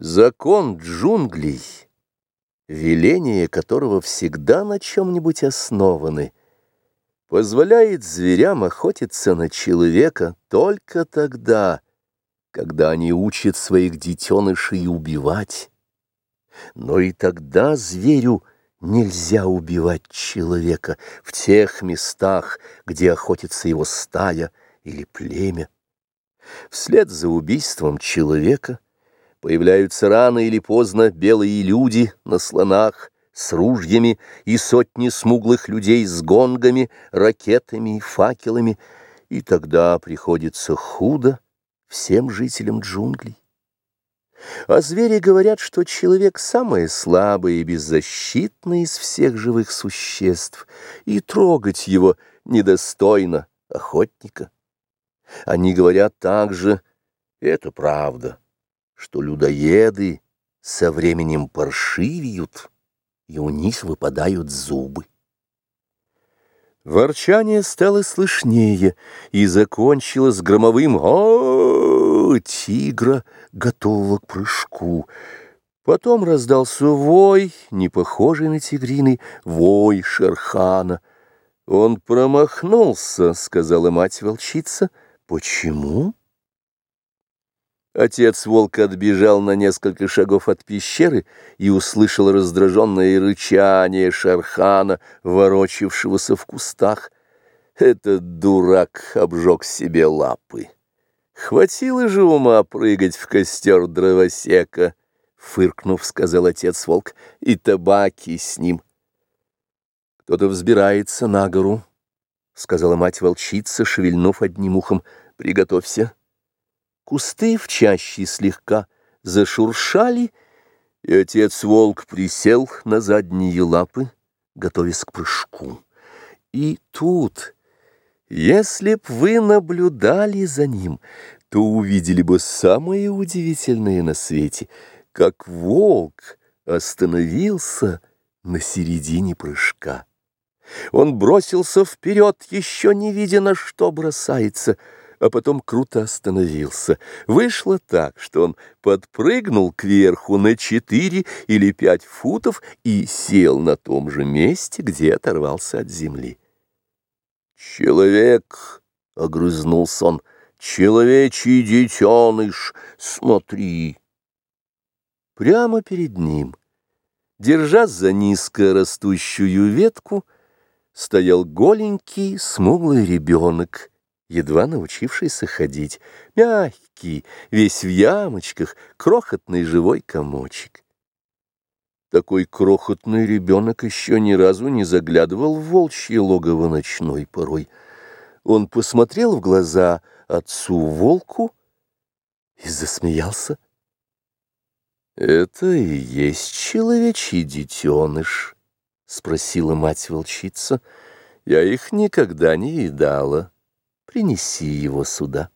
Закон джунглей, веление которого всегда на чем-нибудь основаны, позволяет зверям охотиться на человека только тогда, когда они учат своих детенышей убивать. Но и тогда зверю нельзя убивать человека в тех местах, где охотится его стая или племя. Вслед за убийством человека появляются рано или поздно белые люди на слонах, с ружьями и сотни смуглых людей с гонгами, ракетами и факелами, и тогда приходится худо всем жителям джунглей. А звери говорят, что человек самое слабое и беззащитное из всех живых существ, и трогать его недостойно охотника. Они говорят также, это правда, что людоеды со временем паршивеют, и у них выпадают зубы. Ворчание стало слышнее и закончилось громовым о, -о, -о тигра, готового к прыжку. Потом раздался вой, не похожий на тигриный, вой Шерхана. «Он промахнулся», — сказала мать-волчица. «Почему?» Отец волка отбежал на несколько шагов от пещеры и услышал раздраженное рычание Шархана, ворочившегося в кустах. Этот дурак обжег себе лапы. Хватило же ума прыгать в костер дровосека, фыркнув, сказал отец волк, и табаки с ним. Кто-то взбирается на гору, сказала мать волчица, шевельнув одним ухом. Приготовься. Кусты в чаще слегка зашуршали, и отец-волк присел на задние лапы, готовясь к прыжку. И тут, если б вы наблюдали за ним, то увидели бы самое удивительное на свете, как волк остановился на середине прыжка. Он бросился вперед, еще не видя, на что бросается — а потом круто остановился. Вышло так, что он подпрыгнул кверху на четыре или пять футов и сел на том же месте, где оторвался от земли. «Человек!» — огрызнулся он. «Человечий детеныш! Смотри!» Прямо перед ним, держась за низко растущую ветку, стоял голенький смуглый ребенок — едва научившийся ходить, мягкий, весь в ямочках, крохотный живой комочек. Такой крохотный ребенок еще ни разу не заглядывал в волчье логово ночной порой. Он посмотрел в глаза отцу-волку и засмеялся. «Это и есть человечий детеныш?» — спросила мать-волчица. «Я их никогда не едала» принеси его сюда.